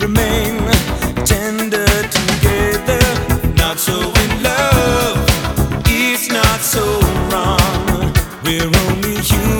remain tender together, not so in love, it's not so wrong. We're only human.